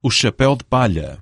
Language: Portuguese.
O chapéu de palha.